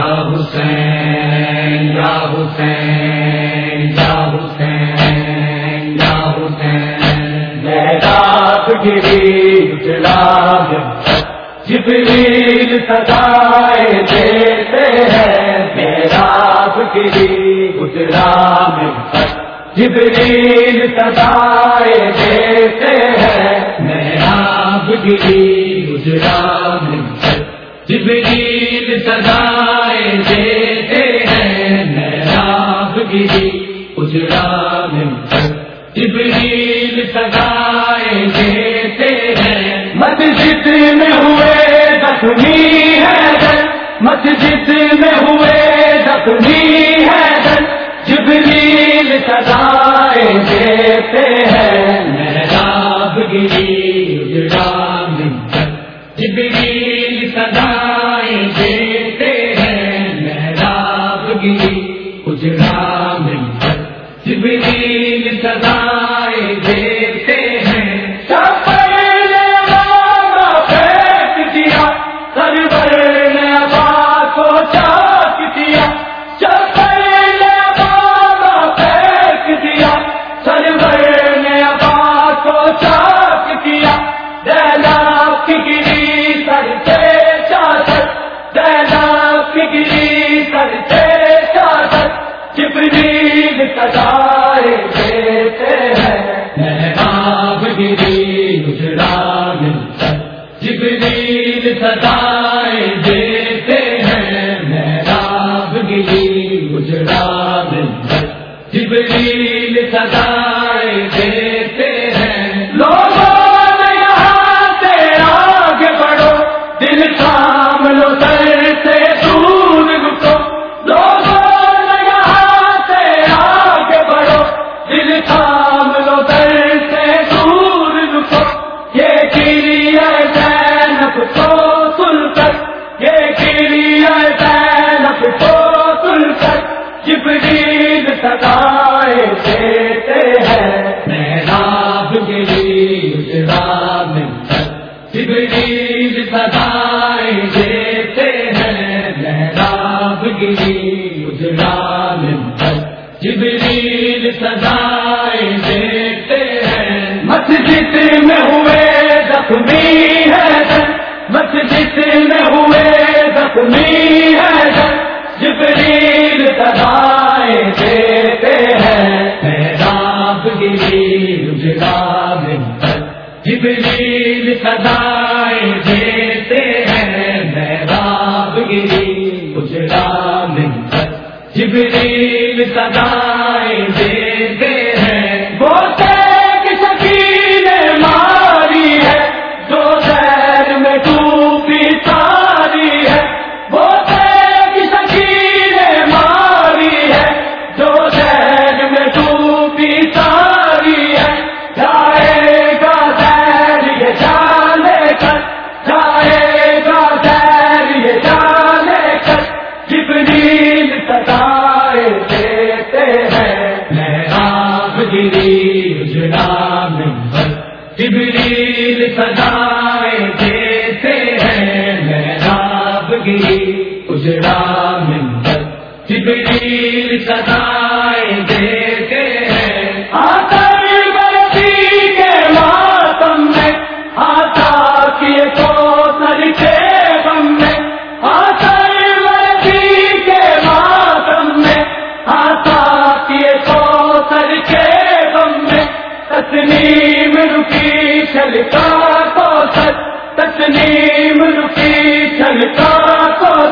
یا حسین یا حسین یا حسین یا حسین۔ میرا گری جبریل سدائے دیتے ہیں۔ میرا گری گجرا جبریل سدائے دیتے ہیں۔ میرا گری گجرا جبریل سدائے دیتے ہیں جی، جبریل سدائے دیتے ہیں۔ مسجد میں ہوئے زخمی ہے مسجد میں ہوئے زخمی ہے جبریل سدائے دیتے ہیں میرا گری جی، اجڑا سدائے دیتے ہیں۔ آپ گری گجرا جبریل سدائے دیتے ہیں۔ محراب گری گجرا جبریل سدائے جبریل سدائے دیتے ہیں۔ محراب گری گجرا جبریل سدائے جبریل سدائے دیتے ہیں محراب گری گجرا جبریل سدائے دیتے محراب گری اجڑا جبریل سدائے دیتے ہیں محراب گری اجڑا جبریل سدائے دیتے تسلیم رکی چلتا تو تسلیم رکی چلتا تو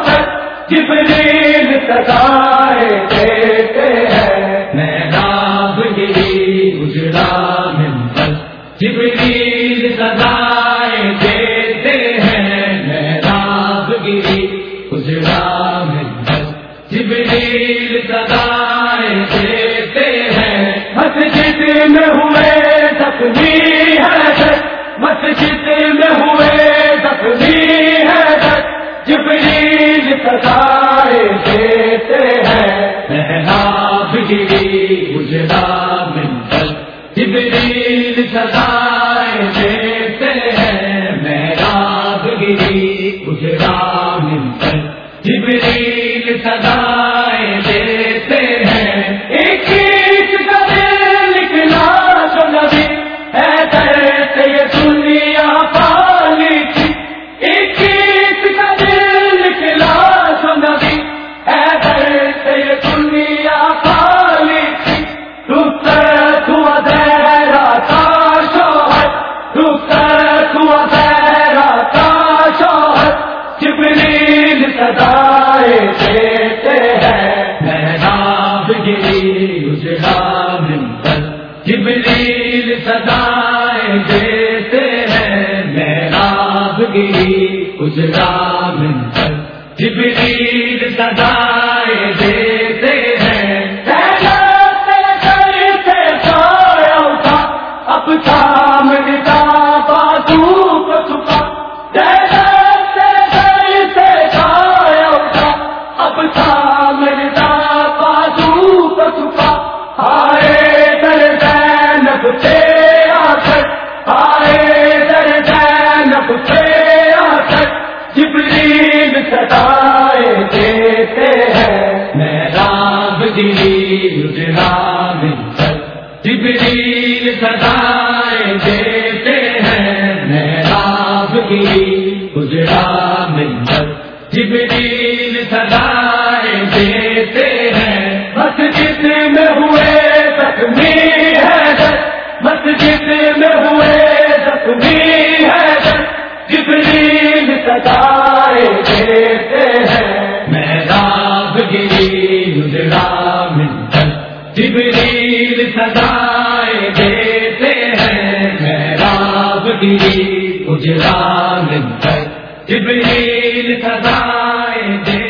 جبریل سدائے دیتے ہیں۔ محراب گری گجرا جبریل سدائے دیتے ہیں۔ محراب گری گجرا جبریل سدائے دیتے ہیں۔ مسجد میں مسجد میں ہوئے زخمی ہے جبریل سدائے دیتے ہیں محراب گری گجرا جبریل سدائے دیتے ہیں محراب گری گجرا جبریل دیتے ہیں محراب گری اجڑا منتر جبریل سدائے دیتے ہیں محراب گری اجڑا منتر جبریل سدائے جبریل سدائے دیتے ہیں۔ میں رام دلی رام جبریل سدائے دیتے ہیں۔ میں رام کی گجرا جبریل سدائے دیتے ہیں۔ مسجد میں ہوئے زخمی ہے در مسجد میں ہوئے زخمی ہے جبریل سدائے جبریل سدائے دیتے ہیں محراب راب گری اجرا منتر جبریل سدائے دیتے